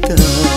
go.